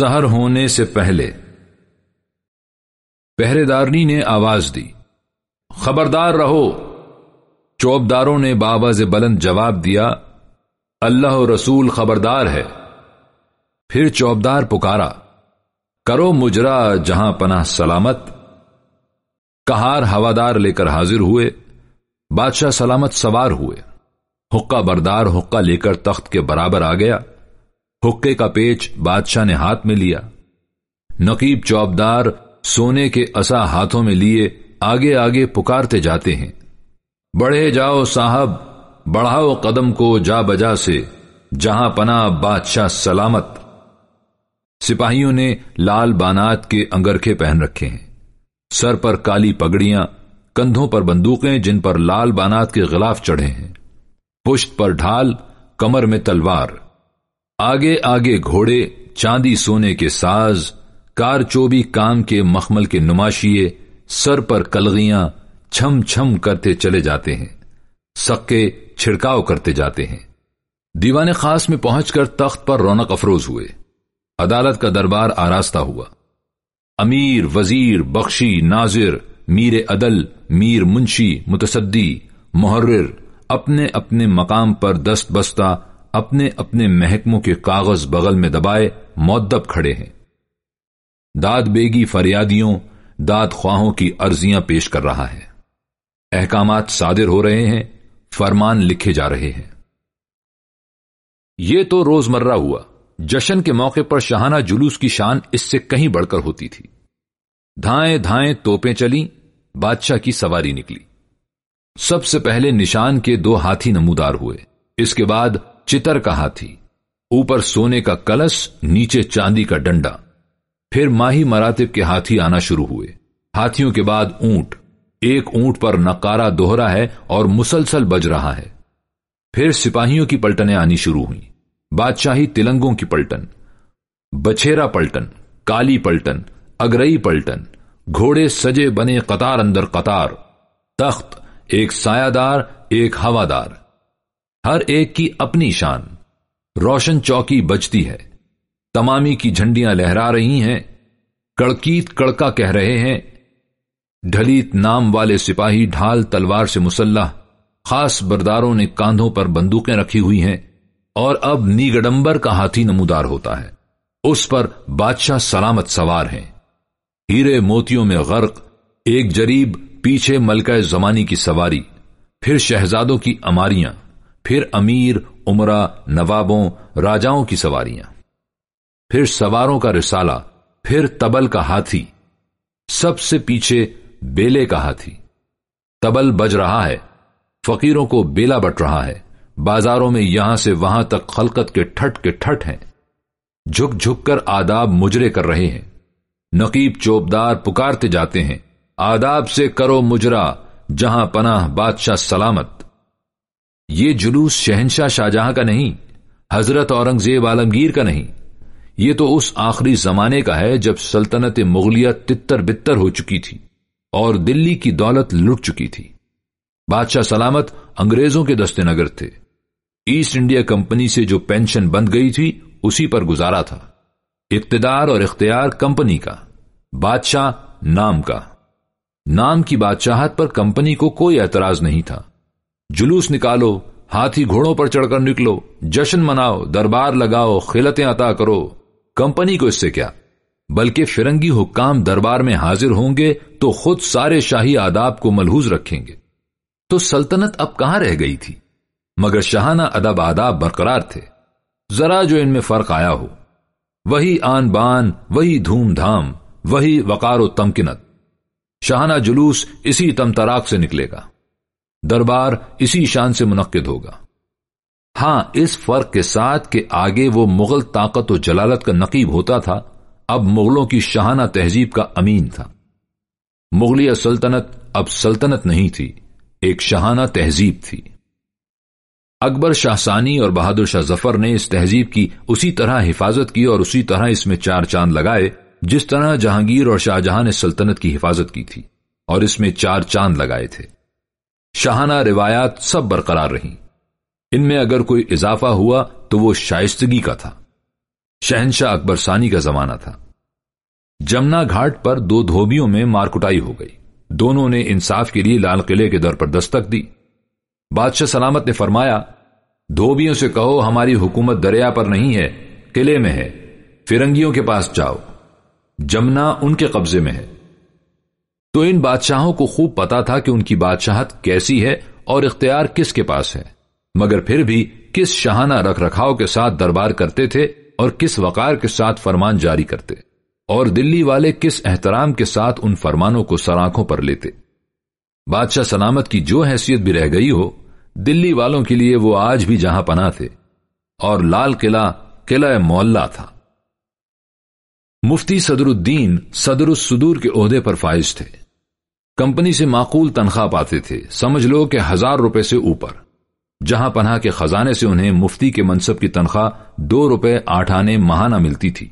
سہر ہونے سے پہلے۔ پہرے دارنی نے آواز دی۔ خبردار رہو۔ چوبداروں نے بابا بلند جواب دیا، اللہ و رسول خبردار ہے۔ پھر چوبدار پکارا۔ کرو مجرا جہاں پناہ سلامت۔ کہار ہوادار لے کر حاضر ہوئے۔ بادشاہ سلامت سوار ہوئے۔ حقہ بردار حقہ لے کر تخت کے برابر آ گیا۔ حقے کا پیچ بادشاہ نے ہاتھ میں لیا۔ نقیب چوبدار سونے کے اصا ہاتھوں میں لیے آگے آگے پکارتے جاتے ہیں۔ بڑھے جاؤ صاحب، بڑھاؤ قدم کو جا بجا سے، جہاں پنا بادشاہ سلامت۔ سپاہیوں نے لال بانات کے انگرکھے پہن رکھے ہیں۔ سر پر کالی پگڑیاں، کندھوں پر بندوقیں جن پر لال بانات کے غلاف چڑھے ہیں۔ پشت پر ڈھال، کمر میں تلوار۔ آگے آگے گھوڑے، چاندی سونے کے ساز، کار چوبی کام کے مخمل کے نماشیے، سر پر کلغیاں چھم چھم کرتے چلے جاتے ہیں، سکے چھڑکاؤ کرتے جاتے ہیں۔ دیوان خاص میں پہنچ کر تخت پر رونق افروز ہوئے۔ عدالت کا دربار آراستہ ہوا۔ امیر، وزیر، بخشی، ناظر، میر عدل، میر منشی، متصدی، محرر، اپنے اپنے مقام پر دست بستہ اپنے اپنے محکموں کے کاغذ بغل میں دبائے معدب کھڑے ہیں۔ داد بیگی فریادیوں، داد خواہوں کی عرضیاں پیش کر رہا ہے۔ احکامات صادر ہو رہے ہیں، فرمان لکھے جا رہے ہیں۔ یہ تو روز مرہ ہوا۔ جشن کے موقع پر شہانہ جلوس کی شان اس سے کہیں بڑھ کر ہوتی تھی۔ دھائیں دھائیں توپیں چلی بادشاہ کی سواری نکلی۔ سب سے پہلے نشان کے دو ہاتھی نمودار ہوئے۔ اس کے بعد چتر کا ہاتھی اوپر سونے کا کلش نیچے چاندی کا ڈنڈا۔ پھر ماہی مراتب کے ہاتھی آنا شروع ہوئے۔ ہاتھیوں کے بعد اونٹ۔ ایک اونٹ پر نقارہ دوہرا ہے اور مسلسل بج رہا ہے۔ پھر سپاہیوں کی پلٹنیں آنی شروع ہوئیں۔ بادشاہی تلنگوں کی پلٹن۔ بچھیرا پلٹن۔ کالی پلٹن۔ اگرئی پلٹن۔ گھوڑے سجے بنے قطار اندر قطار۔ تخت۔ ایک سایہ دار، ایک ہوادار۔ ہر ایک کی اپنی شان۔ روشن چوکی بجتی ہے۔ تمامی کی جھنڈیاں لہرا رہی ہیں۔ کڑکیت کڑکا کہہ رہے ہیں۔ ڈھلیت نام والے سپاہی ڈھال تلوار سے مسلح، خاص برداروں نے کاندھوں پر بندوقیں رکھی ہوئی ہیں۔ اور اب نیگڈمبر کا ہاتھی نمودار ہوتا ہے۔ اس پر بادشاہ سلامت سوار ہیں۔ ہیرے موتیوں میں غرق، ایک جریب پیچھے ملکہ زمانی کی سواری، پھر شہزادوں کی اماریاں۔ پھر امیر، عمرہ، نوابوں، راجاؤں کی سواریاں۔ پھر سواروں کا رسالہ، پھر تبل کا ہاتھی۔ سب سے پیچھے بیلے کا ہاتھی۔ تبل بج رہا ہے، فقیروں کو بیلا بٹ رہا ہے۔ بازاروں میں یہاں سے وہاں تک خلقت کے ٹھٹ کے ٹھٹ ہیں۔ جھک جھک کر آداب مجرے کر رہے ہیں۔ نقیب چوبدار پکارتے جاتے ہیں۔ آداب سے کرو مجرا، جہاں پناہ بادشاہ سلامت۔ یہ جلوس شہنشاہ شاہجہاں کا نہیں، حضرت اورنگزیب عالمگیر کا نہیں۔ یہ تو اس آخری زمانے کا ہے جب سلطنت مغلیہ تتر بتر ہو چکی تھی اور دلی کی دولت لٹ چکی تھی۔ بادشاہ سلامت انگریزوں کے دست نگر تھے۔ ایسٹ انڈیا کمپنی سے جو پینشن بند گئی تھی، اسی پر گزارا تھا۔ اقتدار اور اختیار کمپنی کا، بادشاہ نام کا۔ نام کی بادشاہت پر کمپنی کو کوئی اعتراض نہیں تھا۔ جلوس نکالو، ہاتھی گھوڑوں پر چڑھ کر نکلو، جشن مناؤ، دربار لگاؤ، خلتیں عطا کرو۔ کمپنی کو اس سے کیا؟ بلکہ فرنگی حکام دربار میں حاضر ہوں گے تو خود سارے شاہی آداب کو ملحوظ رکھیں گے۔ تو سلطنت اب کہاں رہ گئی تھی؟ مگر شاہانہ ادب آداب برقرار تھے۔ ذرا جو ان میں فرق آیا ہو۔ وہی آن بان، وہی دھوم دھام، وہی وقار و تمکنت۔ شاہانہ جلوس اسی تم تراک سے نکلے گا۔ دربار اسی شان سے منعقد ہوگا۔ ہاں اس فرق کے ساتھ کہ آگے وہ مغل طاقت و جلالت کا نقیب ہوتا تھا، اب مغلوں کی شاہانہ تہذیب کا امین تھا۔ مغلیہ سلطنت اب سلطنت نہیں تھی، ایک شاہانہ تہذیب تھی۔ اکبر شاہ سانی اور بہادر شاہ ظفر نے اس تہذیب کی اسی طرح حفاظت کی اور اسی طرح اس میں چار چاند لگائے، جس طرح جہانگیر اور شاہجہاں نے سلطنت کی حفاظت کی تھی، اور اس میں چار چاند لگائے تھے۔ شاہانہ روایات سب برقرار رہیں۔ ان میں اگر کوئی اضافہ ہوا تو وہ شائستگی کا تھا۔ شہنشاہ اکبر ثانی کا زمانہ تھا۔ جمنا گھاٹ پر دو دھوبیوں میں مارکٹائی ہو گئی۔ دونوں نے انصاف کے لیے لال قلعے کے در پر دستک دی۔ بادشاہ سلامت نے فرمایا، دھوبیوں سے کہو ہماری حکومت دریا پر نہیں ہے، قلعے میں ہے۔ فرنگیوں کے پاس جاؤ۔ جمنا ان کے قبضے میں ہے۔ تو ان بادشاہوں کو خوب پتا تھا کہ ان کی بادشاہت کیسی ہے اور اختیار کس کے پاس ہے۔ مگر پھر بھی کس شہانہ رکھ رکھاؤ کے ساتھ دربار کرتے تھے اور کس وقار کے ساتھ فرمان جاری کرتے۔ اور دلی والے کس احترام کے ساتھ ان فرمانوں کو سراخوں پر لیتے۔ بادشاہ سلامت کی جو حیثیت بھی رہ گئی ہو، دلی والوں کے لیے وہ آج بھی جہاں پناہ تھے۔ اور لال قلعہ قلعہ مولا تھا۔ مفتی صدر الدین صدر الصدور کے عہدے پر فائز تھے۔ کمپنی سے معقول تنخواہ پاتے تھے۔ سمجھ لو کہ ہزار روپے سے اوپر۔ جہاں پناہ کے خزانے سے انہیں مفتی کے منصب کی تنخواہ دو روپے آٹھ آنے ماہانہ ملتی تھی۔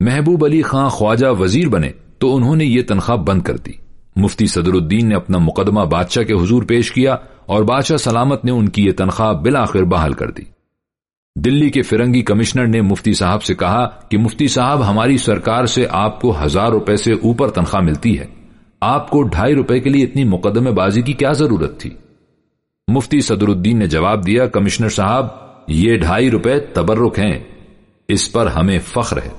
محبوب علی خان خواجہ وزیر بنے تو انہوں نے یہ تنخواہ بند کر دی۔ مفتی صدر الدین نے اپنا مقدمہ بادشاہ کے حضور پیش کیا اور بادشاہ سلامت نے ان کی یہ تنخواہ بالآخر بحال کر دی۔ دلی کے فرنگی کمشنر نے مفتی صاحب سے کہا کہ مفتی صاحب، ہماری سرکار سے آپ کو ہزار روپے سے اوپر تنخواہ ملتی ہے۔ آپ کو ڈھائی روپے کے لیے اتنی مقدمے بازی کی کیا ضرورت تھی؟ مفتی صدر الدین نے جواب دیا، کمشنر صاحب، یہ ڈھائی روپے تبرک ہیں۔ اس پر ہمیں فخر ہے۔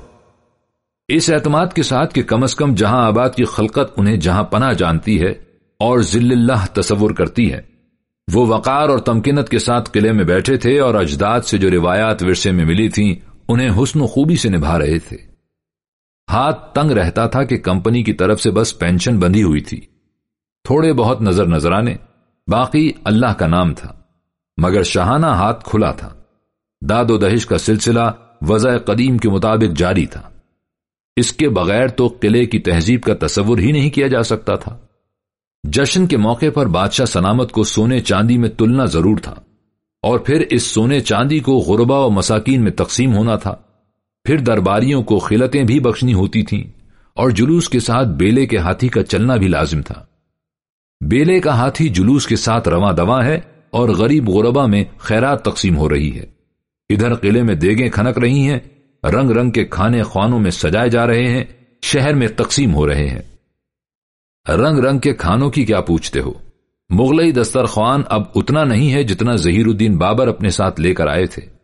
اس اعتماد کے ساتھ کہ کم از کم جہاں آباد کی خلقت انہیں جہاں پناہ جانتی ہے اور ذل اللہ تصور کرتی ہے۔ وہ وقار اور تمکنت کے ساتھ قلعے میں بیٹھے تھے اور اجداد سے جو روایات ورثے میں ملی تھیں، انہیں حسن و خوبی سے نبھا رہے تھے۔ ہاتھ تنگ رہتا تھا کہ کمپنی کی طرف سے بس پینشن بندھی ہوئی تھی۔ تھوڑے بہت نظر نظرانے، باقی اللہ کا نام تھا، مگر شہانہ ہاتھ کھلا تھا۔ داد و دہش کا سلسلہ وضع قدیم کے مطابق جاری تھا۔ اس کے بغیر تو قلعے کی تہذیب کا تصور ہی نہیں کیا جا سکتا تھا۔ جشن کے موقع پر بادشاہ سلامت کو سونے چاندی میں تلنا ضرور تھا، اور پھر اس سونے چاندی کو غربا و مساکین میں تقسیم ہونا تھا۔ پھر درباریوں کو خلتیں بھی بخشنی ہوتی تھیں اور جلوس کے ساتھ بیلے کے ہاتھی کا چلنا بھی لازم تھا۔ بیلے کا ہاتھی جلوس کے ساتھ رواں دواں ہے اور غریب غربا میں خیرات تقسیم ہو رہی ہے۔ ادھر قلعے میں دیگیں کھنک رہی ہیں، رنگ رنگ کے کھانے خوانوں میں سجائے جا رہے ہیں، شہر میں تقسیم ہو رہے ہیں۔ رنگ رنگ کے کھانوں کی کیا پوچھتے ہو؟ مغلئی دسترخوان اب اتنا نہیں ہے جتنا ظہیر الدین بابر اپنے ساتھ لے کر آئے تھے۔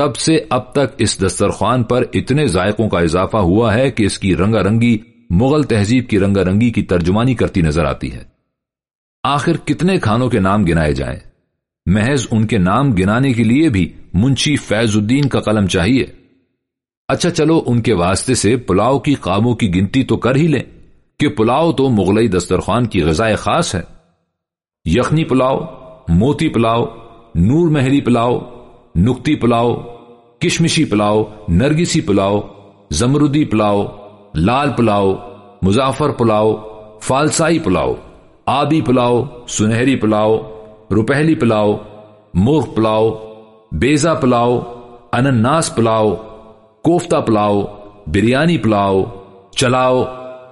تب سے اب تک اس دسترخوان پر اتنے ذائقوں کا اضافہ ہوا ہے کہ اس کی رنگا رنگی مغل تہذیب کی رنگا رنگی کی ترجمانی کرتی نظر آتی ہے۔ آخر کتنے کھانوں کے نام گنائے جائیں؟ محض ان کے نام گنانے کے لیے بھی منشی فیض الدین کا قلم چاہیے۔ اچھا چلو ان کے واسطے سے پلاؤ کی قابوں کی گنتی تو کر ہی لیں۔ کہ پلاؤ تو مغلئی دسترخوان کی غذائے خاص ہے۔ یخنی پلاؤ، موتی پلاؤ، نور محری پلاؤ نکتی پلاؤ، کشمشی پلاؤ، نرگسی پلاؤ زمردی پلاؤ، لال پلاؤ، مظافر پلاؤ، فالسائی پلاؤ، آبی پلاؤ، سنہری پلاؤ، روپہلی پلاؤ مرغ پلاؤ، بیزا پلاؤ، انناس پلاؤ، کوفتہ پلاؤ، بریانی پلاؤ، چلاؤ،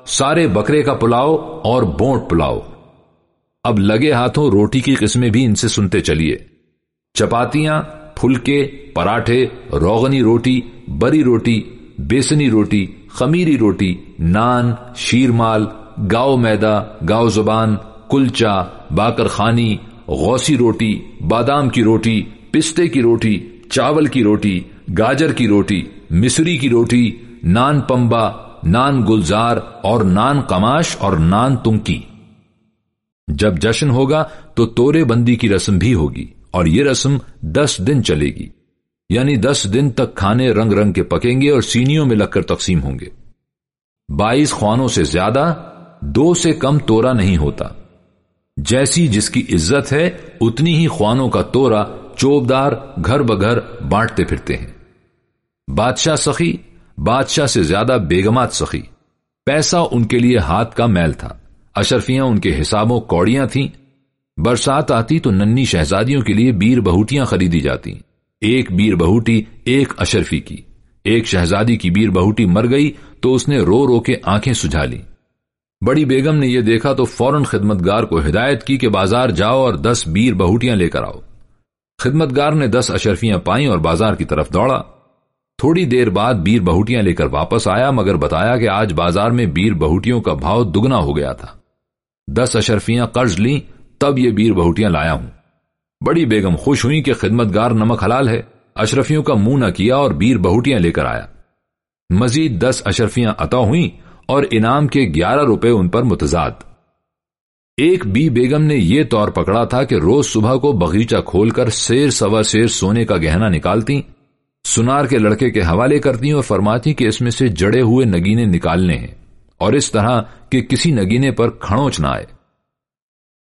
سارے بکرے کا پلاؤ اور بونٹ پلاؤ۔ اب لگے ہاتھوں روٹی کی قسمیں بھی ان سے سنتے چلیے۔ چپاتیاں پھلکے، پراٹھے، روغنی روٹی، بری روٹی، بیسنی روٹی، خمیری روٹی، نان، شیرمال، گاؤ میدا، گاؤ زبان، کلچا باکر خانی غوسی روٹی، بادام کی روٹی، پستے کی روٹی، چاول کی روٹی، گاجر کی روٹی، مصری کی روٹی، نان پمبا، نان گلزار اور نان کماش اور نان تنکی۔ جب جشن ہوگا تو تورے بندی کی رسم بھی ہوگی۔ اور یہ رسم دس دن چلے گی۔ یعنی دس دن تک کھانے رنگ رنگ کے پکیں گے اور سینیوں میں لگ کر تقسیم ہوں گے۔ بائیس خوانوں سے زیادہ، دو سے کم تورا نہیں ہوتا۔ جیسی جس کی عزت ہے، اتنی ہی خوانوں کا تورا چوبدار گھر بگھر بانٹتے پھرتے ہیں۔ بادشاہ سخی، بادشاہ سے زیادہ بیگمات سخی۔ پیسہ ان کے لیے ہاتھ کا میل تھا۔ اشرفیاں ان کے حسابوں کوڑیاں تھیں۔ برسات آتی تو ننی شہزادیوں کے لیے بیر بہوٹیاں خریدی جاتی۔ ایک بیر بہوٹی، ایک اشرفی کی۔ ایک شہزادی کی بیر بہوٹی مر گئی تو اس نے رو رو کے آنکھیں سجھا لی بڑی بیگم نے یہ دیکھا تو فوراً خدمتگار کو ہدایت کی کہ بازار جاؤ اور دس بیر بہوٹیاں لے کر آؤ۔ خدمتگار نے دس اشرفیاں پائیں اور بازار کی طرف دوڑا۔ تھوڑی دیر بعد بیر بہوٹیاں لے کر واپس آیا، مگر بتایا کہ آج بازار میں بیر بہوٹیوں کا بھاؤ دگنا ہو گیا تھا۔ دس اشرفیاں قرض لیں۔ تب یہ بیر بہوٹیاں لایا ہوں۔ بڑی بیگم خوش ہوئی کہ خدمت گار نمک حلال ہے، اشرفیوں کا منہ نہ کیا اور بیر بہوٹیاں لے کر آیا۔ مزید دس اشرفیاں عطا ہوئیں اور انعام کے گیارہ روپے ان پر متضاد۔ ایک بی بیگم نے یہ طور پکڑا تھا کہ روز صبح کو بغیچہ کھول کر سیر سوا سیر سونے کا گہنا نکالتی سنار کے لڑکے کے حوالے کرتی اور فرماتی کہ اس میں سے جڑے ہوئے نگینے نکالنے ہیں اور اس طرح کہ کسی نگینے پر کھڑوچ نہ آئے۔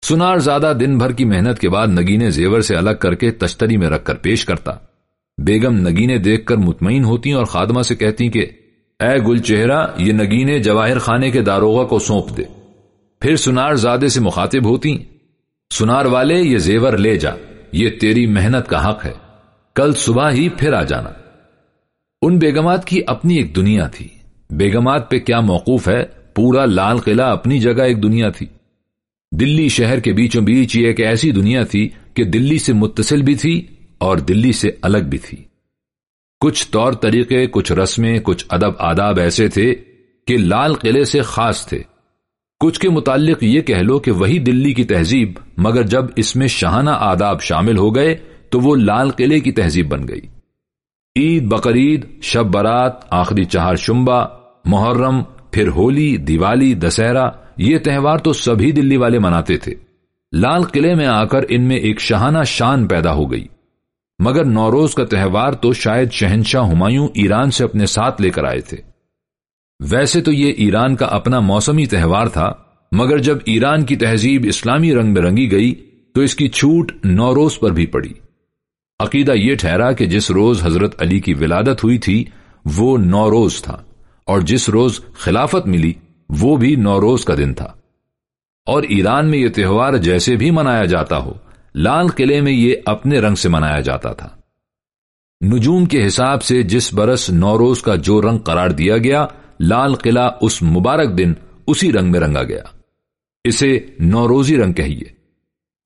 سنار زیادہ دن بھر کی محنت کے بعد نگینے زیور سے الگ کر کے تشتری میں رکھ کر پیش کرتا۔ بیگم نگینے دیکھ کر مطمئن ہوتی اور خادمہ سے کہتی کہ، اے گل چہرہ، یہ نگینے جواہر خانے کے داروغہ کو سونپ دے۔ پھر سنار زادے سے مخاطب ہوتی، سنار والے، یہ زیور لے جا، یہ تیری محنت کا حق ہے۔ کل صبح ہی پھر آ جانا۔ ان بیگمات کی اپنی ایک دنیا تھی۔ بیگمات پہ کیا موقوف ہے؟ پورا لال قلعہ اپنی جگہ ایک دنیا تھی۔ دلی شہر کے بیچوں بیچ یہ ایک ایسی دنیا تھی کہ دلی سے متصل بھی تھی اور دلی سے الگ بھی تھی۔ کچھ طور طریقے، کچھ رسمیں، کچھ ادب آداب ایسے تھے کہ لال قلعے سے خاص تھے۔ کچھ کے متعلق یہ کہہ لو کہ وہی دلی کی تہذیب، مگر جب اس میں شہانہ آداب شامل ہو گئے تو وہ لال قلعے کی تہذیب بن گئی۔ عید بقرعید، شب برات آخری چہار شمبا محرم، پھر ہولی، دیوالی، دسہرہ یہ تہوار تو سبھی دلی والے مناتے تھے۔ لال قلعے میں آ کر ان میں ایک شہانہ شان پیدا ہو گئی۔ مگر نوروز کا تہوار تو شاید شہنشاہ ہمایوں ایران سے اپنے ساتھ لے کر آئے تھے۔ ویسے تو یہ ایران کا اپنا موسمی تہوار تھا، مگر جب ایران کی تہذیب اسلامی رنگ میں رنگی گئی، تو اس کی چھوٹ نوروز پر بھی پڑی۔ عقیدہ یہ ٹھہرا کہ جس روز حضرت علی کی ولادت ہوئی تھی، وہ نوروز تھا۔ اور جس روز خلافت ملی وہ بھی نوروز کا دن تھا۔ اور ایران میں یہ تہوار جیسے بھی منایا جاتا ہو، لال قلعے میں یہ اپنے رنگ سے منایا جاتا تھا۔ نجوم کے حساب سے جس برس نوروز کا جو رنگ قرار دیا گیا، لال قلعہ اس مبارک دن اسی رنگ میں رنگا گیا۔ اسے نوروزی رنگ کہیے۔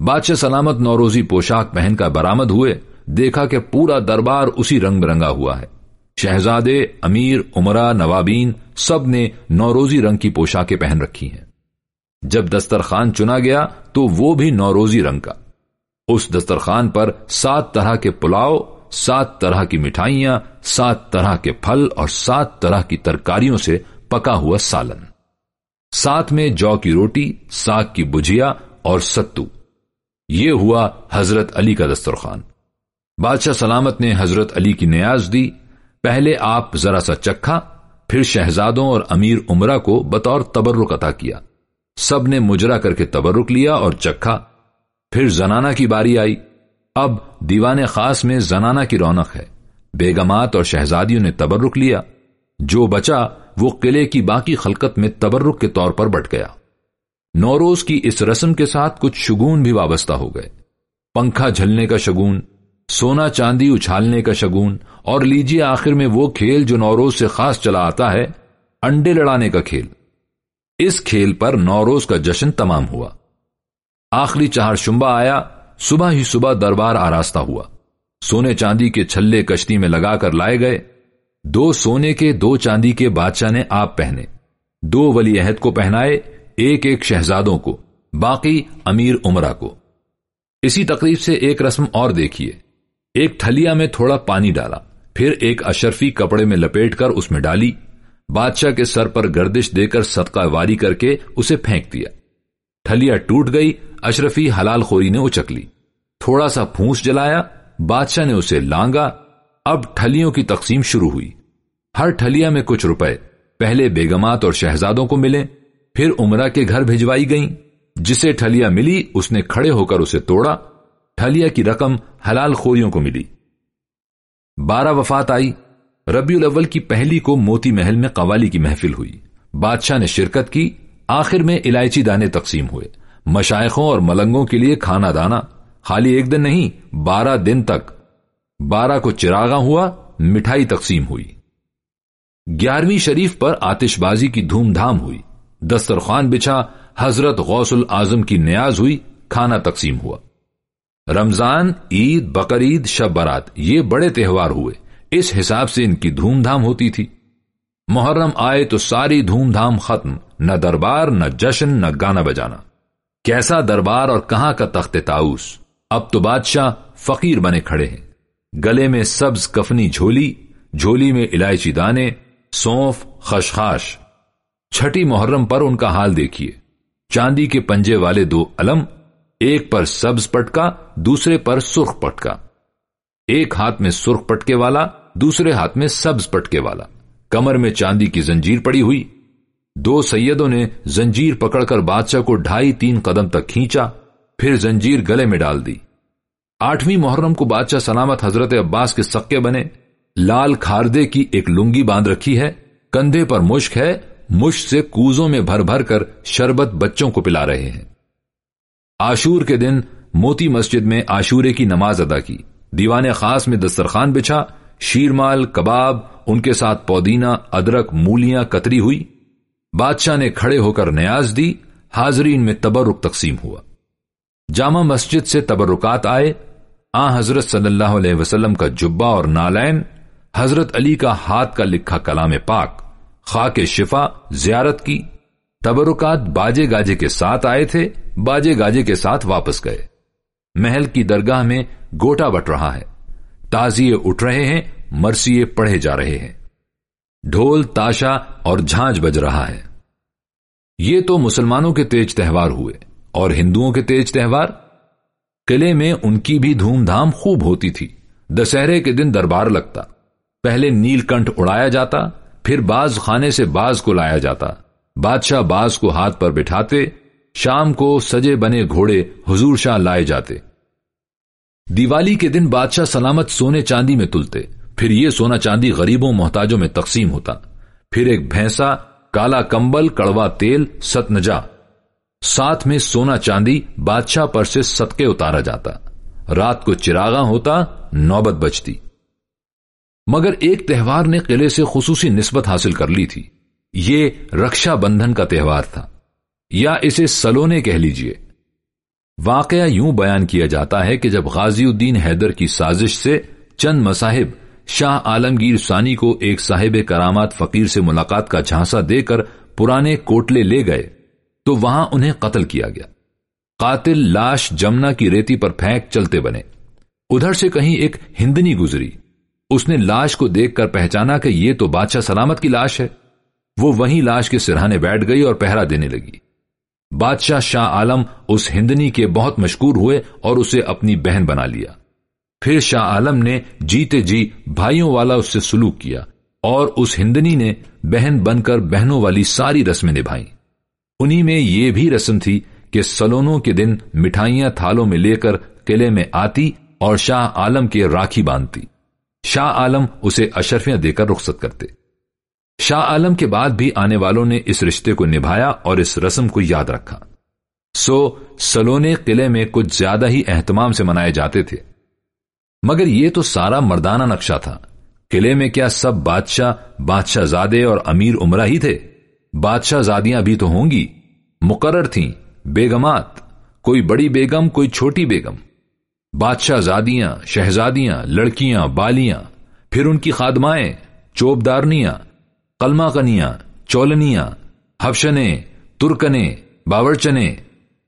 بادشاہ سلامت نوروزی پوشاک پہن کر برامد ہوئے، دیکھا کہ پورا دربار اسی رنگ میں رنگا ہوا ہے۔ شہزادے، امیر، عمرہ، نوابین سب نے نوروزی رنگ کی پوشاکیں پہن رکھی ہیں۔ جب دسترخوان چنا گیا تو وہ بھی نوروزی رنگ کا۔ اس دسترخوان پر سات طرح کے پلاؤ، سات طرح کی مٹھائیاں، سات طرح کے پھل اور سات طرح کی ترکاریوں سے پکا ہوا سالن۔ ساتھ میں جو کی روٹی، ساگ کی بجیا اور ستو۔ یہ ہوا حضرت علی کا دسترخوان۔ بادشاہ سلامت نے حضرت علی کی نیاز دی۔ پہلے آپ ذرا سا چکھا، پھر شہزادوں اور امیر عمرہ کو بطور تبرک عطا کیا۔ سب نے مجرا کر کے تبرک لیا اور چکھا۔ پھر زنانہ کی باری آئی۔ اب دیوان خاص میں زنانہ کی رونق ہے۔ بیگمات اور شہزادیوں نے تبرک لیا۔ جو بچا، وہ قلعے کی باقی خلقت میں تبرک کے طور پر بٹ گیا۔ نوروز کی اس رسم کے ساتھ کچھ شگون بھی وابستہ ہو گئے۔ پنکھا جھلنے کا شگون سونا چاندی اچھالنے کا شگون اور لیجیے آخر میں وہ کھیل جو نوروز سے خاص چلا آتا ہے، انڈے لڑانے کا کھیل۔ اس کھیل پر نوروز کا جشن تمام ہوا۔ آخری چہار شمبا آیا، صبح ہی صبح دربار آراستہ ہوا۔ سونے چاندی کے چھلے کشتی میں لگا کر لائے گئے۔ دو سونے کے، دو چاندی کے بادشاہ نے آپ پہنے۔ دو ولی عہد کو پہنائے، ایک ایک شہزادوں کو، باقی امیر عمرہ کو۔ اسی تقریب سے ایک رسم اور دیکھیے۔ ایک تھلیا میں تھوڑا پانی ڈالا، پھر ایک اشرفی کپڑے میں لپیٹ کر اس میں ڈالی۔ بادشاہ کے سر پر گردش دے کر صدقہ واری کر کے اسے پھینک دیا۔ تھلیا ٹوٹ گئی، اشرفی حلال خوری نے اچک لی۔ تھوڑا سا پھونس جلایا، بادشاہ نے اسے لانگا۔ اب ٹھلیوں کی تقسیم شروع ہوئی۔ ہر ٹھلیا میں کچھ روپے، پہلے بیگمات اور شہزادوں کو ملے، پھر عمرہ کے گھر بھجوائی گئیں۔ جسے ٹھلیا ملی، اس نے کھڑے ہو کر اسے توڑا۔ ٹھلیا کی رقم حلال خوریوں کو ملی۔ بارہ وفات آئی، ربیع الاول کی پہلی کو موتی محل میں قوالی کی محفل ہوئی۔ بادشاہ نے شرکت کی، آخر میں الائچی دانے تقسیم ہوئے۔ مشائخوں اور ملنگوں کے لیے کھانا دانا۔ خالی ایک دن نہیں، بارہ دن تک۔ بارہ کو چراغا ہوا، مٹھائی تقسیم ہوئی۔ گیارہویں شریف پر آتش بازی کی دھوم دھام ہوئی۔ دسترخوان بچھا، حضرت غوث العظم کی نیاز ہوئی، کھانا تقسیم ہوا۔ رمضان، عید، بقرعید، شب برات یہ بڑے تہوار ہوئے۔ اس حساب سے ان کی دھوم دھام ہوتی تھی۔ محرم آئے تو ساری دھوم دھام ختم، نہ دربار، نہ جشن، نہ گانا بجانا۔ کیسا دربار اور کہاں کا تخت تاؤس اب تو بادشاہ فقیر بنے کھڑے ہیں۔ گلے میں سبز کفنی جھولی جھولی میں الائچی دانے، سونف، خشخاش۔ چھٹی محرم پر ان کا حال دیکھیے۔ چاندی کے پنجے والے دو علم ایک پر سبز پٹکا، دوسرے پر سرخ پٹکا۔ ایک ہاتھ میں سرخ پٹکے والا، دوسرے ہاتھ میں سبز پٹکے والا۔ کمر میں چاندی کی زنجیر پڑی ہوئی۔ دو سیدوں نے زنجیر پکڑ کر بادشاہ کو ڈھائی تین قدم تک کھینچا، پھر زنجیر گلے میں ڈال دی۔ آٹھویں محرم کو بادشاہ سلامت حضرت عباس کے سکے بنے۔ لال کھاردے کی ایک لنگی باندھ رکھی ہے۔ کندھے پر مشک ہے۔ مشک سے کوزوں میں بھر بھر کر شربت بچوں کو پلا رہے ہیں۔ آشور کے دن موتی مسجد میں آشورے کی نماز ادا کی۔ دیوان خاص میں دسترخوان بچھا، شیرمال، کباب، ان کے ساتھ پودینہ، ادرک، مولیاں کتری ہوئی۔ بادشاہ نے کھڑے ہو کر نیاز دی، حاضرین میں تبرک تقسیم ہوا۔ جامع مسجد سے تبرکات آئے۔ آ، حضرت صلی اللہ علیہ وسلم کا جبا اور نالین، حضرت علی کا ہاتھ کا لکھا کلام پاک، خاک شفا، زیارت کی۔ تبرکات باجے گاجے کے ساتھ آئے تھے، باجے گاجے کے ساتھ واپس گئے۔ محل کی درگاہ میں گوٹا بٹ رہا ہے۔ تازیے اٹھ رہے ہیں، مرثیے پڑھے جا رہے ہیں۔ ڈھول، تاشا اور جھانج بج رہا ہے۔ یہ تو مسلمانوں کے تیج تہوار ہوئے۔ اور ہندوؤں کے تیج تہوار؟ قلعے میں ان کی بھی دھوم دھام خوب ہوتی تھی۔ دسہرے کے دن دربار لگتا۔ پہلے نیل کنٹ اڑایا جاتا، پھر باز خانے سے باز کو لایا جاتا۔ بادشاہ باز کو ہاتھ پر بٹھاتے، شام کو سجے بنے گھوڑے حضور شاہ لائے جاتے۔ دیوالی کے دن بادشاہ سلامت سونے چاندی میں تلتے۔ پھر یہ سونا چاندی غریبوں محتاجوں میں تقسیم ہوتا۔ پھر ایک بھینسا، کالا کمبل، کڑوا تیل، ست نجا۔ ساتھ میں سونا چاندی بادشاہ پر سے ستکے اتارا جاتا۔ رات کو چراغاں ہوتا، نوبت بچتی۔ مگر ایک تہوار نے قلعے سے خصوصی نسبت حاصل کر لی تھی۔ یہ رکشا بندھن کا تہوار تھا۔ یا اسے سلونے کہہ لیجیے۔ واقعہ یوں بیان کیا جاتا ہے کہ جب غازی الدین حیدر کی سازش سے چند مصاحب شاہ عالمگیر ثانی کو ایک صاحب کرامات فقیر سے ملاقات کا جھانسا دے کر پرانے کوٹلے لے گئے، تو وہاں انہیں قتل کیا گیا۔ قاتل لاش جمنا کی ریتی پر پھینک چلتے بنے۔ ادھر سے کہیں ایک ہندنی گزری۔ اس نے لاش کو دیکھ کر پہچانا کہ یہ تو بادشاہ سلامت کی لاش ہے۔ وہ وہیں لاش کے سرہانے بیٹھ گئی اور پہرا دینے لگی۔ بادشاہ شاہ عالم اس ہندنی کے بہت مشکور ہوئے اور اسے اپنی بہن بنا لیا۔ پھر شاہ عالم نے جیتے جی بھائیوں والا اس سے سلوک کیا اور اس ہندنی نے بہن بن کر بہنوں والی ساری رسمیں نبھائیں۔ انہی میں یہ بھی رسم تھی کہ سلونوں کے دن مٹھائیاں تھالوں میں لے کر قلعے میں آتی اور شاہ عالم کے راکھی باندھتی۔ شاہ عالم اسے اشرفیاں دے کر رخصت کرتے۔ شاہ عالم کے بعد بھی آنے والوں نے اس رشتے کو نبھایا اور اس رسم کو یاد رکھا۔ سو سلونے قلعے میں کچھ زیادہ ہی اہتمام سے منائے جاتے تھے۔ مگر یہ تو سارا مردانہ نقشہ تھا۔ قلعے میں کیا سب بادشاہ بادشاہ زادے اور امیر عمرہ ہی تھے؟ بادشاہ زادیاں بھی تو ہوں گی۔ مقرر تھیں۔ بیگمات۔ کوئی بڑی بیگم، کوئی چھوٹی بیگم۔ بادشاہ زادیاں، شہزادیاں، لڑکیاں، بالیاں۔ پھر ان کی خادمائیں چوبدارنیاں کلما کنیاں چولنیاں ہفشنے ترکنے، باورچنے،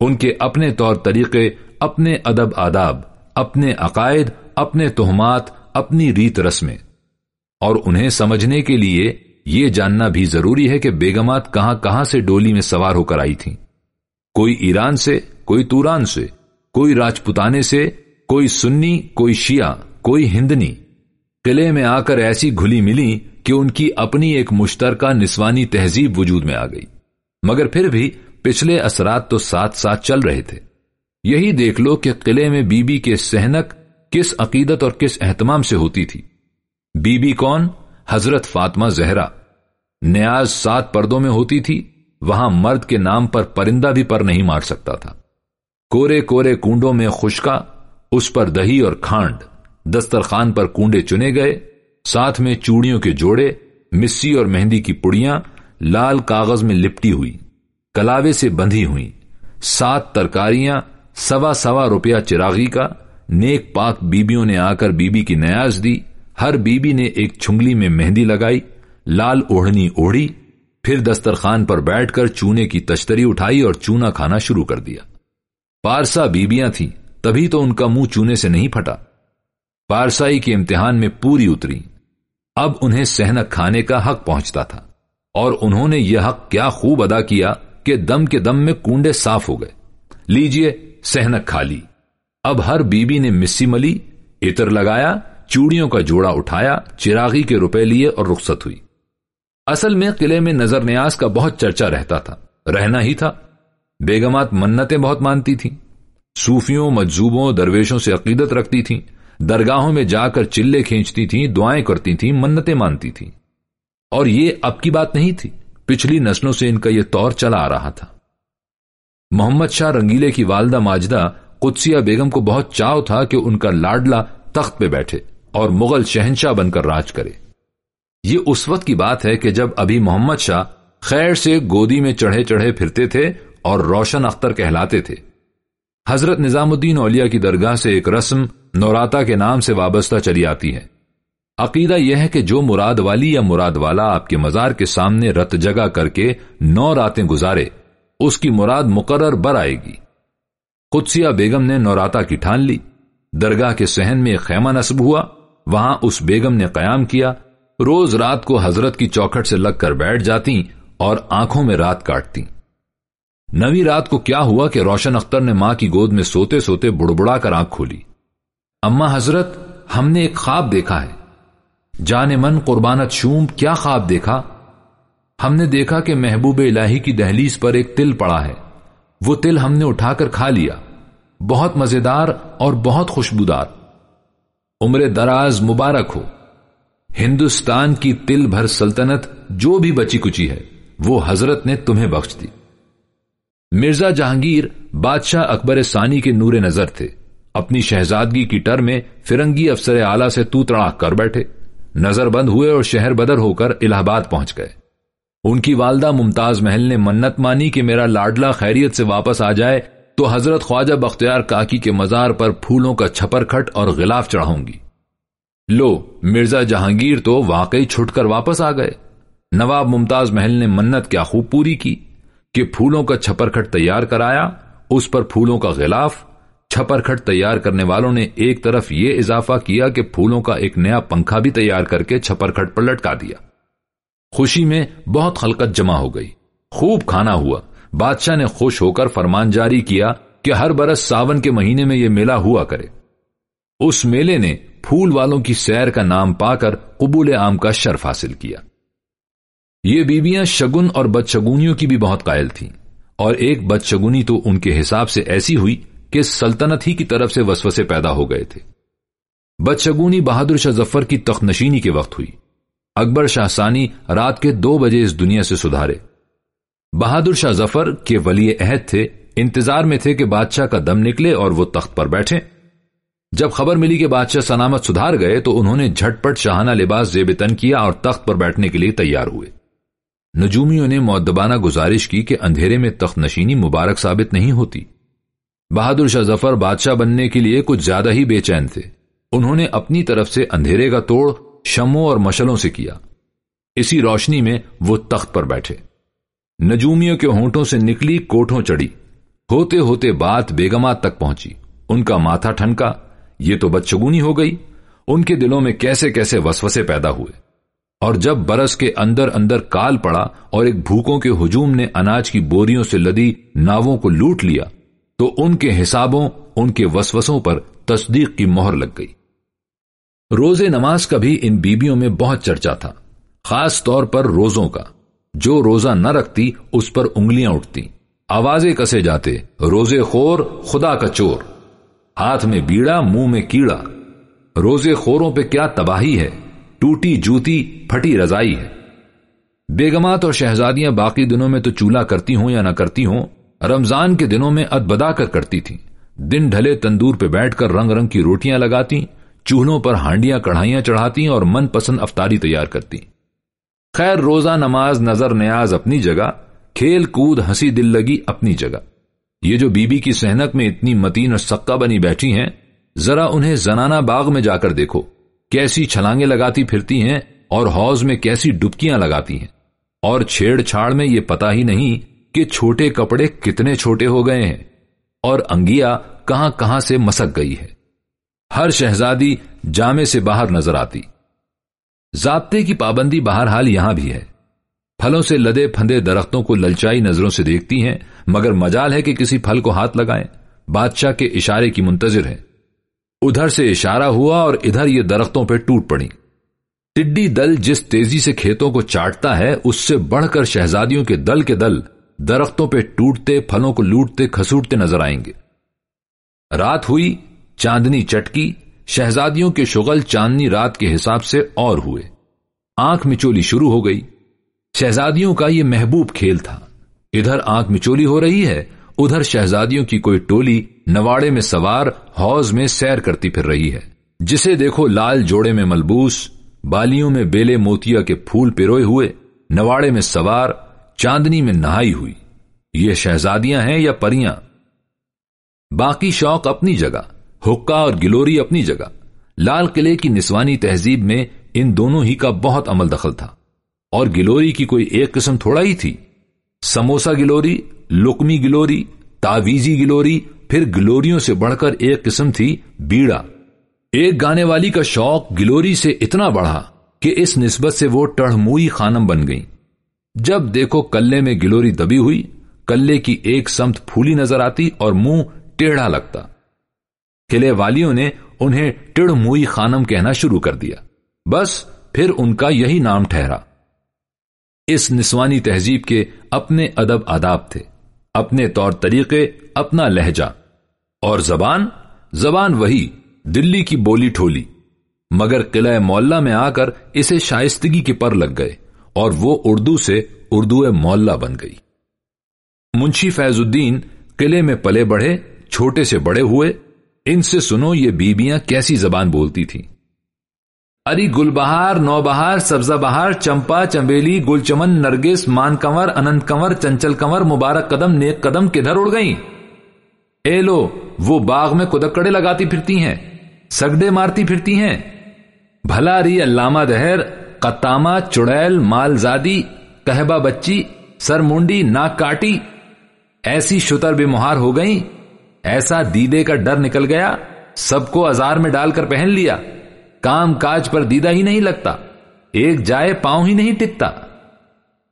ان کے اپنے طور طریقے، اپنے ادب آداب، اپنے عقائد، اپنے تہمات، اپنی ریت رسمیں۔ اور انہیں سمجھنے کے لیے یہ جاننا بھی ضروری ہے کہ بیگمات کہاں کہاں سے ڈولی میں سوار ہو کر آئی تھیں۔ کوئی ایران سے، کوئی توران سے، کوئی راجپتانے سے، کوئی سنی، کوئی شیعہ، کوئی ہندنی۔ قلعے میں آ کر ایسی گھلی ملی کہ ان کی اپنی ایک مشترکہ نسوانی تہذیب وجود میں آ گئی۔ مگر پھر بھی پچھلے اثرات تو ساتھ ساتھ چل رہے تھے۔ یہی دیکھ لو کہ قلعے میں بی بی کے سہنک کس عقیدت اور کس اہتمام سے ہوتی تھی۔ بی بی کون؟ حضرت فاطمہ زہرا۔ نیاز سات پردوں میں ہوتی تھی، وہاں مرد کے نام پر پرندہ بھی پر نہیں مار سکتا تھا۔ کورے کورے کنڈوں میں خشکا، اس پر دہی اور کھانڈ۔ دسترخان پر کنڈے چنے گئے۔ ساتھ میں چوڑیوں کے جوڑے مسی اور مہندی کی پڑیاں لال کاغذ میں لپٹی ہوئی، کلاوے سے بندھی ہوئی، سات ترکاریاں، سوا سوا روپیہ چراغی کا، نیک پاک بیبیوں نے آ کر بی بی کی نیاز دی، ہر بیوی نے ایک چھنگلی میں مہندی لگائی، لال اوڑھنی اوڑھی، پھر دسترخان پر بیٹھ کر چونے کی تشتری اٹھائی اور چونا کھانا شروع کر دیا۔ پارسا بیبیاں تھیں، تبھی تو ان کا منہ چونے سے نہیں پھٹا۔ پارسائی کے امتحان میں پوری اتری۔ اب انہیں سہنک کھانے کا حق پہنچتا تھا اور انہوں نے یہ حق کیا خوب ادا کیا کہ دم کے دم میں کنڈے صاف ہو گئے۔ لیجیے سہنک کھا لی۔ اب ہر بیوی نے مسی ملی اتر لگایا، چوڑیوں کا جوڑا اٹھایا، چراغی کے روپے لیے اور رخصت ہوئی۔ اصل میں قلعے میں نظر نیاز کا بہت چرچا رہتا تھا، رہنا ہی تھا۔ بیگمات منتیں بہت مانتی تھیں۔ صوفیوں مجزوبوں درویشوں سے عقیدت رکھتی تھیں۔ درگاہوں میں جا کر چلے کھینچتی تھیں، دعائیں کرتی تھیں، منتیں مانتی تھیں۔ اور یہ اب کی بات نہیں تھی۔ پچھلی نسلوں سے ان کا یہ طور چلا آ رہا تھا۔ محمد شاہ رنگیلے کی والدہ ماجدہ قدسیہ بیگم کو بہت چاو تھا کہ ان کا لاڈلا تخت پہ بیٹھے اور مغل شہنشاہ بن کر راج کرے۔ یہ اس وقت کی بات ہے کہ جب ابھی محمد شاہ خیر سے گودی میں چڑھے چڑھے پھرتے تھے اور روشن اختر کہلاتے تھے۔ حضرت نظام الدین اولیا کی درگاہ سے ایک رسم نوراتا کے نام سے وابستہ چلی آتی ہے۔ عقیدہ یہ ہے کہ جو مراد والی یا مراد والا آپ کے مزار کے سامنے رت جگہ کر کے نو راتیں گزارے، اس کی مراد مقرر بر آئے گی۔ قدسیہ بیگم نے نوراتا کی ٹھان لی، درگاہ کے سہن میں ایک خیمہ نصب ہوا، وہاں اس بیگم نے قیام کیا۔ روز رات کو حضرت کی چوکھٹ سے لگ کر بیٹھ جاتی اور آنکھوں میں رات کاٹتی نوی رات کو کیا ہوا کہ روشن اختر نے ماں کی گود میں سوتے سوتے بڑبڑا کر آنکھ کھولی۔ اما حضرت، ہم نے ایک خواب دیکھا ہے۔ جان من قربانت شوم کیا خواب دیکھا؟ ہم نے دیکھا کہ محبوب الہی کی دہلیز پر ایک تل پڑا ہے۔ وہ تل ہم نے اٹھا کر کھا لیا۔ بہت مزیدار اور بہت خوشبودار۔ عمر دراز مبارک ہو۔ ہندوستان کی تل بھر سلطنت جو بھی بچی کچی ہے، وہ حضرت نے تمہیں بخش دی۔ مرزا جہانگیر بادشاہ اکبر ثانی کے نور نظر تھے۔ اپنی شہزادگی کی ٹر میں فرنگی افسر اعلی سے تو تڑاک کر بیٹھے۔ نظر بند ہوئے اور شہر بدر ہو کر الہ آباد پہنچ گئے۔ ان کی والدہ ممتاز محل نے منت مانی کہ میرا لاڈلا خیریت سے واپس آ جائے تو حضرت خواجہ بختیار کاکی کے مزار پر پھولوں کا چھپر کھٹ اور غلاف چڑھاؤں گی۔ لو، مرزا جہانگیر تو واقعی چھٹ کر واپس آ گئے۔ نواب ممتاز محل نے منت کیا خوب پوری کی۔ کہ پھولوں کا چھپر کھٹ تیار کرایا، اس پر پھولوں کا غلاف چھپر کھٹ تیار کرنے والوں نے ایک طرف یہ اضافہ کیا کہ پھولوں کا ایک نیا پنکھا بھی تیار کر کے چھپر کھٹ پر لٹکا دیا۔ خوشی میں بہت خلقت جمع ہو گئی۔ خوب کھانا ہوا۔ بادشاہ نے خوش ہو کر فرمان جاری کیا کہ ہر برس ساون کے مہینے میں یہ میلہ ہوا کرے۔ اس میلے نے پھول والوں کی سیر کا نام پا کر قبول عام کا شرف حاصل کیا۔ یہ بیویاں شگن اور بدشگونیوں کی بھی بہت قائل تھیں۔ اور ایک بدشگونی تو ان کے حساب سے ایسی ہوئی کہ سلطنت ہی کی طرف سے وسوسے پیدا ہو گئے تھے۔ بدشگونی بہادر شاہ ظفر کی تخت نشینی کے وقت ہوئی۔ اکبر شاہ سانی رات کے دو بجے اس دنیا سے سدھارے۔ بہادر شاہ ظفر کے ولی عہد تھے، انتظار میں تھے کہ بادشاہ کا دم نکلے اور وہ تخت پر بیٹھے۔ جب خبر ملی کہ بادشاہ سلامت سدھار گئے تو انہوں نے جھٹ پٹ شاہانہ لباس زیب تن کیا اور تخت پر بیٹھنے کے لیے تیار ہوئے۔ نجومیوں نے معدبانہ گزارش کی کہ اندھیرے میں تخت نشینی مبارک ثابت نہیں ہوتی۔ بہادر شاہ ظفر بادشاہ بننے کے لیے کچھ زیادہ ہی بے چین تھے۔ انہوں نے اپنی طرف سے اندھیرے کا توڑ شموں اور مشلوں سے کیا۔ اسی روشنی میں وہ تخت پر بیٹھے۔ نجومیوں کے ہونٹوں سے نکلی کوٹھوں چڑی ہوتے ہوتے بات بیگمات تک پہنچی۔ ان کا ماتھا ٹھنکا۔ یہ تو بدشگونی ہو گئی۔ ان کے دلوں میں کیسے کیسے وسوسے پیدا ہوئے۔ اور جب برس کے اندر اندر کال پڑا اور ایک بھوکوں کے ہجوم نے اناج کی بوریوں سے لدی ناووں کو لوٹ لیا، تو ان کے حسابوں، ان کے وسوسوں پر تصدیق کی مہر لگ گئی۔ روزے نماز کا بھی ان بیبیوں میں بہت چرچا تھا، خاص طور پر روزوں کا۔ جو روزہ نہ رکھتی، اس پر انگلیاں اٹھتی۔ آوازیں کسے جاتے، روزے خور خدا کا چور۔ ہاتھ میں بیڑا، منہ میں کیڑا۔ روزے خوروں پہ کیا تباہی ہے؟ ٹوٹی جوتی پھٹی رضائی ہے۔ بیگمات اور شہزادیاں باقی دنوں میں تو چولہا کرتی ہوں یا نہ کرتی ہوں، رمضان کے دنوں میں ادبدا کر کرتی تھیں۔ دن ڈھلے تندور پہ بیٹھ کر رنگ رنگ کی روٹیاں لگاتی، چولہوں پر ہانڈیاں کڑھائیاں چڑھاتی اور من پسند افطاری تیار کرتی۔ خیر روزہ نماز نظر نیاز اپنی جگہ، کھیل کود ہنسی دل لگی اپنی جگہ۔ یہ جو بی بی کی سہنک میں اتنی متین اور سکا بنی بیٹھی ہیں، ذرا انہیں زنانہ باغ میں جا کر دیکھو۔ کیسی چھلانگیں لگاتی پھرتی ہیں اور حوض میں کیسی ڈبکیاں لگاتی ہیں۔ اور چھیڑ چھاڑ میں یہ پتا ہی نہیں کہ چھوٹے کپڑے کتنے چھوٹے ہو گئے ہیں اور انگیا کہاں کہاں سے مسک گئی ہے۔ ہر شہزادی جامے سے باہر نظر آتی۔ ضابطے کی پابندی بہرحال یہاں بھی ہے۔ پھلوں سے لدے پھندے درختوں کو للچائی نظروں سے دیکھتی ہیں، مگر مجال ہے کہ کسی پھل کو ہاتھ لگائیں۔ بادشاہ کے اشارے کی منتظر ہے ادھر سے اشارہ ہوا اور ادھر یہ درختوں پہ ٹوٹ پڑی۔ ٹڈی دل جس تیزی سے کھیتوں کو چاٹتا ہے، اس سے بڑھ کر شہزادیوں کے دل کے دل درختوں پہ ٹوٹتے، پھلوں کو لوٹتے، کھسوٹتے نظر آئیں گے۔ رات ہوئی، چاندنی چٹکی، شہزادیوں کے شغل چاندنی رات کے حساب سے اور ہوئے۔ آنکھ مچولی شروع ہو گئی۔ شہزادیوں کا یہ محبوب کھیل تھا۔ ادھر آنکھ مچولی ہو رہی ہے ادھر شہزادیوں کی کوئی ٹولی نواڑے میں سوار حوض میں سیر کرتی پھر رہی ہے۔ جسے دیکھو لال جوڑے میں ملبوس، بالیوں میں بیلے موتیا کے پھول پیروئے ہوئے، نواڑے میں سوار، چاندنی میں نہائی ہوئی۔ یہ شہزادیاں ہیں یا پریاں؟ باقی شوق اپنی جگہ، حکا اور گلوری اپنی جگہ۔ لال قلعے کی نسوانی تہذیب میں ان دونوں ہی کا بہت عمل دخل تھا۔ اور گلوری کی کوئی ایک قسم تھوڑا ہی تھی۔ سموسا گلوری لکمی گلوری تعویزی گلوری، پھر گلوریوں سے بڑھ کر ایک قسم تھی بیڑا۔ ایک گانے والی کا شوق گلوری سے اتنا بڑھا کہ اس نسبت سے وہ ٹڑھ خانم بن گئی جب دیکھو کلے میں گلوری دبی ہوئی، کلے کی ایک سمت پھولی نظر آتی اور منہ ٹیڑھا لگتا۔ قلعے والیوں نے انہیں ٹڑ موئی خانم کہنا شروع کر دیا۔ بس پھر ان کا یہی نام ٹھہرا۔ اس نسوانی تہذیب کے اپنے ادب آداب تھے، اپنے طور طریقے، اپنا لہجہ۔ اور زبان زبان وہی، دلی کی بولی ٹھولی۔ مگر قلعہ مولا میں آ کر اسے شائستگی کے پر لگ گئے اور وہ اردو سے اردو مولا بن گئی۔ منشی فیض الدین قلعے میں پلے بڑھے، چھوٹے سے بڑے ہوئے، ان سے سنو یہ بیبیاں کیسی زبان بولتی تھیں۔ اری گل بہار نو بہار سبزہ بہار چمپا، چمبیلی گل چمن نرگس مان کنور انت کنور چنچل کنور مبارک قدم، نیک قدم کدھر اڑ گئی اے لو، وہ باغ میں کدکڑے لگاتی پھرتی ہیں سگڈے مارتی پھرتی ہیں۔ بھلا ری علامہ دہر، قطامہ، چڑیل مال زادی کہبا بچی سر مونڈی ناک کاٹی، ایسی شتر بے مہار ہو گئی ایسا دیدے کا ڈر نکل گیا، سب کو ازار میں ڈال کر پہن لیا۔ کام کاج پر دیدہ ہی نہیں لگتا۔ ایک جائے پاؤں ہی نہیں ٹکتا۔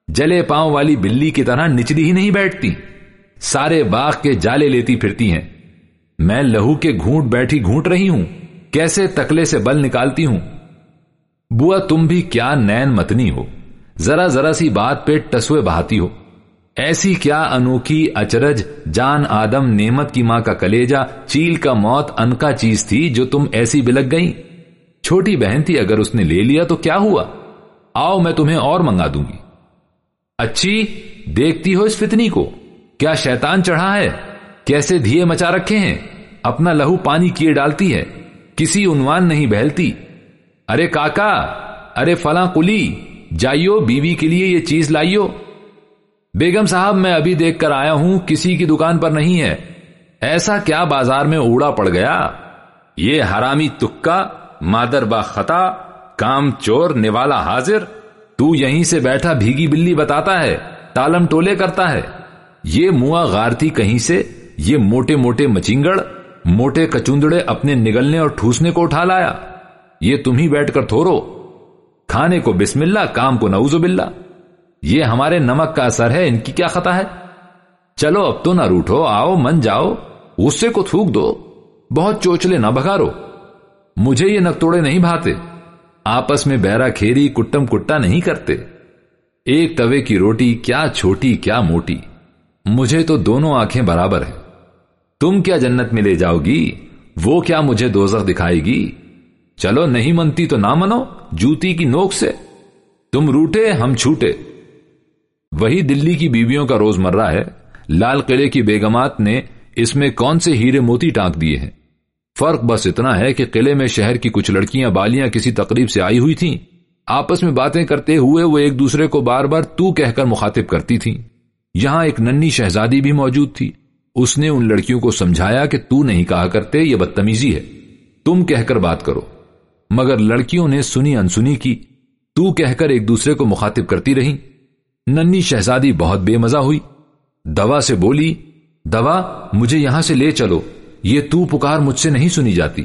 جلے پاؤں والی بلی کی طرح نچلی ہی نہیں بیٹھتی۔ سارے باغ کے جالے لیتی پھرتی ہیں۔ میں لہو کے گھونٹ بیٹھی گھونٹ رہی ہوں۔ کیسے تکلے سے بل نکالتی ہوں؟ بوا تم بھی کیا نین متنی ہو۔ ذرا ذرا سی بات پہ ٹسوے بہاتی ہو۔ ایسی کیا انوکھی اچرج جان آدم نیمت کی ماں کا کلیجا چیل کا موت ان کا چیز تھی جو تم ایسی بلک گئی چھوٹی بہن تھی، اگر اس نے لے لیا تو کیا ہوا؟ آؤ، میں تمہیں اور منگا دوں گی۔ اچھی، دیکھتی ہو اس فتنی کو۔ کیا شیطان چڑھا ہے؟ کیسے دھیے مچا رکھے ہیں؟ اپنا لہو پانی کیے ڈالتی ہے۔ کسی عنوان نہیں بہلتی۔ ارے کاکا، ارے فلاں کلی، جائیو، بیوی کے لیے یہ چیز لائیو۔ بیگم صاحب، میں ابھی دیکھ کر آیا ہوں، کسی کی دکان پر نہیں ہے۔ ایسا کیا بازار میں اوڑا پڑ گیا؟ یہ حرامی تکا۔ مادر با خطا، کام چور نوالا حاضر، تو یہیں سے بیٹھا بھیگی بلی بتاتا ہے، تالم ٹولے کرتا ہے۔ یہ موا غارتی کہیں سے، یہ موٹے موٹے مچنگڑ، موٹے کچندڑے اپنے نگلنے اور ٹھوسنے کو اٹھا لایا۔ یہ تم ہی بیٹھ کر تھورو۔ کھانے کو بسم اللہ، کام کو نوزو باللہ۔ یہ ہمارے نمک کا اثر ہے، ان کی کیا خطا ہے؟ چلو، اب تو نہ روٹو آؤ، من جاؤ، غصے کو تھوک دو۔ بہت چوچلے نہ بگارو مجھے یہ نکتوڑے نہیں بھاتے۔ آپس میں بیرا کھیری کٹم کٹا نہیں کرتے۔ ایک توے کی روٹی، کیا چھوٹی، کیا موٹی۔ مجھے تو دونوں آنکھیں برابر ہیں۔ تم کیا جنت میں لے جاؤ گی؟ وہ کیا مجھے دوزخ دکھائے گی؟ چلو نہیں منتی تو نہ منو، جوتی کی نوک سے۔ تم روٹے، ہم چھوٹے۔ وہی دلی کی بیویوں کا روز مرہ ہے۔ لال قلعے کی بیگمات نے اس میں کون سے ہیرے موتی ٹانک دیے ہیں؟ فرق بس اتنا ہے کہ قلعے میں شہر کی کچھ لڑکیاں بالیاں کسی تقریب سے آئی ہوئی تھیں۔ آپس میں باتیں کرتے ہوئے وہ ایک دوسرے کو بار بار تو کہہ کر مخاطب کرتی تھیں۔ یہاں ایک ننی شہزادی بھی موجود تھی۔ اس نے ان لڑکیوں کو سمجھایا کہ تو نہیں کہا کرتے، یہ بدتمیزی ہے۔ تم کہہ کر بات کرو۔ مگر لڑکیوں نے سنی انسنی کی۔ تو کہہ کر ایک دوسرے کو مخاطب کرتی رہی ننی شہزادی بہت بے مزہ ہوئی۔ دوا سے بولی، دوا، مجھے یہاں سے لے چلو۔ یہ تو پکار مجھ سے نہیں سنی جاتی۔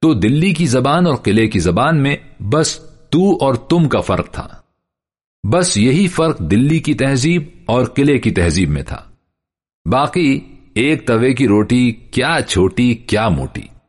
تو دلی کی زبان اور قلعے کی زبان میں بس تو اور تم کا فرق تھا۔ بس یہی فرق دلی کی تہذیب اور قلعے کی تہذیب میں تھا۔ باقی ایک توے کی روٹی کیا چھوٹی کیا موٹی۔